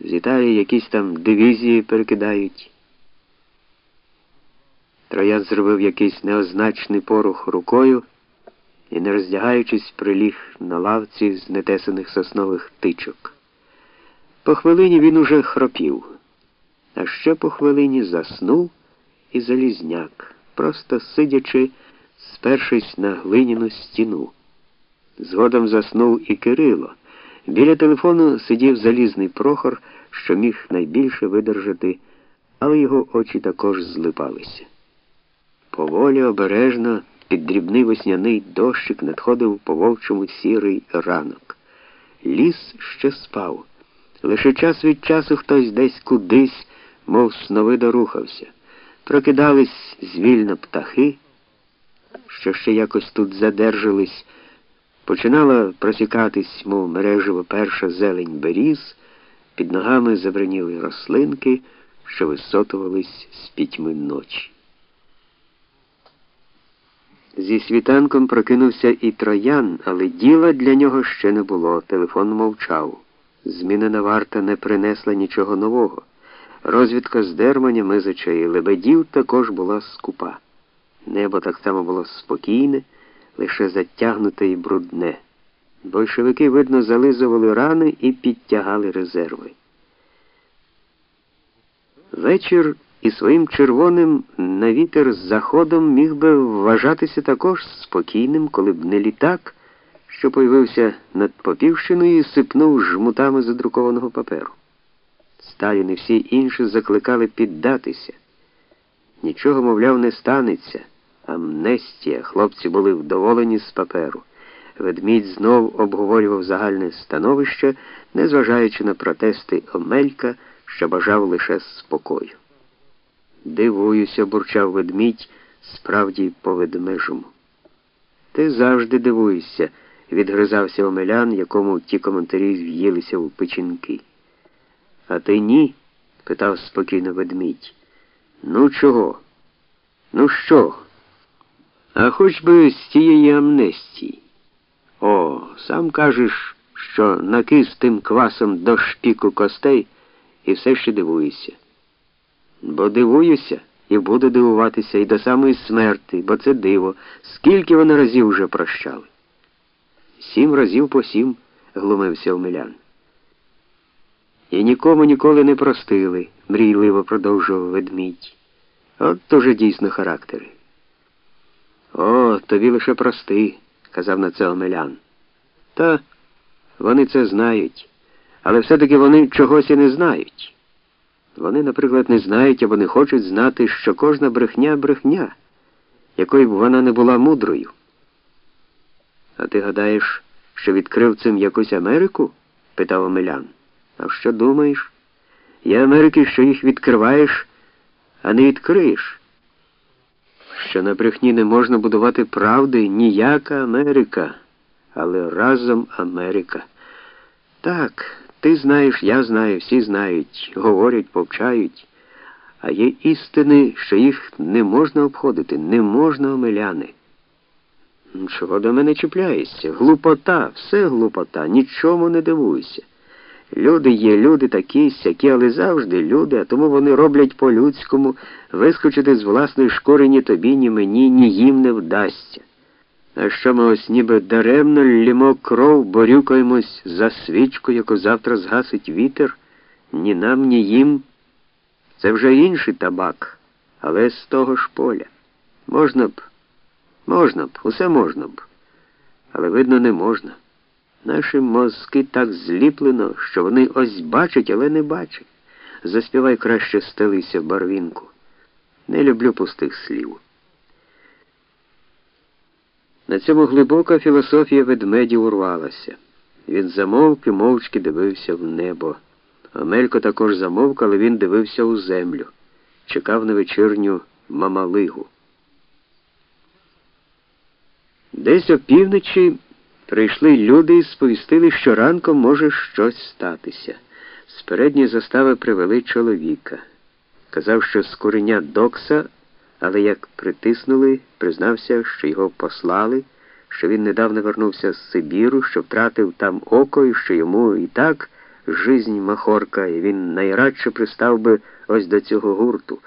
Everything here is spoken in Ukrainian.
З Італії якісь там дивізії перекидають. Троян зробив якийсь неозначний порух рукою і, не роздягаючись, приліг на лавці з нетесаних соснових тичок. По хвилині він уже хропів, а ще по хвилині заснув і залізняк, просто сидячи, спершись на глиняну стіну. Згодом заснув і Кирило. Біля телефону сидів залізний прохор, що міг найбільше видержати, але його очі також злипалися. Поволі обережно під дрібний весняний дощик надходив по вовчому сірий ранок. Ліс ще спав. Лише час від часу хтось десь кудись, мов сновидо рухався. Прокидались звільно птахи, що ще якось тут задержались. Починала просікатись, мов мережево перша зелень беріз, під ногами забраніли рослинки, що висотувались з пітьми ночі. Зі світанком прокинувся і троян, але діла для нього ще не було. Телефон мовчав. Змінена варта не принесла нічого нового. Розвідка з дерманя, мизича і лебедів також була скупа. Небо так само було спокійне, лише затягнуте і брудне. Большевики, видно, зализували рани і підтягали резерви. Вечір і своїм червоним на вітер з заходом міг би вважатися також спокійним, коли б не літак, що появився над Попівщиною і сипнув жмутами задрукованого паперу. Сталін і всі інші закликали піддатися. Нічого, мовляв, не станеться. Амнестія. Хлопці були вдоволені з паперу. Ведмідь знов обговорював загальне становище, незважаючи на протести Омелька, що бажав лише спокою. Дивуюся, бурчав ведмідь, справді по ведмежому. Ти завжди дивуєшся, відгризався Омелян, якому ті коментарі в'їлися у печінки. А ти ні? питав спокійно ведмідь. Ну чого? Ну що? А хоч би з тієї амнестії. О, сам кажеш, що накис тим квасом до шпіку костей і все ще дивуєшся. Бо дивуюся і буду дивуватися і до самої смерти, бо це диво. Скільки вони разів вже прощали? Сім разів по сім, глумився Омелян. І нікому ніколи не простили, мрійливо продовжував ведмідь. От тоже дійсно характери. О, тобі лише прости, казав на це Омелян. Та вони це знають, але все-таки вони чогось і не знають. Вони, наприклад, не знають або не хочуть знати, що кожна брехня брехня, якою б вона не була мудрою. А ти гадаєш, що відкрив цим якусь Америку? питав Омелян. А що думаєш? Є Америки, що їх відкриваєш, а не відкриєш. Що на брехні не можна будувати правди ніяка Америка, але разом Америка. Так. Ти знаєш, я знаю, всі знають, говорять, повчають, а є істини, що їх не можна обходити, не можна омеляни. Чого до мене чіпляєшся? Глупота, все глупота, нічому не дивуйся. Люди є, люди такі, сякі, але завжди люди, а тому вони роблять по-людському, вискочити з власної шкури ні тобі, ні мені, ні їм не вдасться. А що ми ось ніби даремно лімо кров, борюкаємось за свічку, яку завтра згасить вітер, ні нам, ні їм. Це вже інший табак, але з того ж поля. Можна б, можна б, усе можна б. Але, видно, не можна. Наші мозки так зліплено, що вони ось бачать, але не бачать. Заспівай краще стелися барвінку. Не люблю пустих слів. На цьому глибока філософія ведмедів урвалася. Він замовк і мовчки дивився в небо. Амелько також замовк, але він дивився у землю, чекав на вечірню мамалигу. Десь опівночі прийшли люди і сповістили, що ранком може щось статися. З передньої застави привели чоловіка. Казав, що з куреня докса але як притиснули, признався, що його послали, що він недавно вернувся з Сибіру, що втратив там око і що йому і так жизнь Махорка, і він найрадше пристав би ось до цього гурту.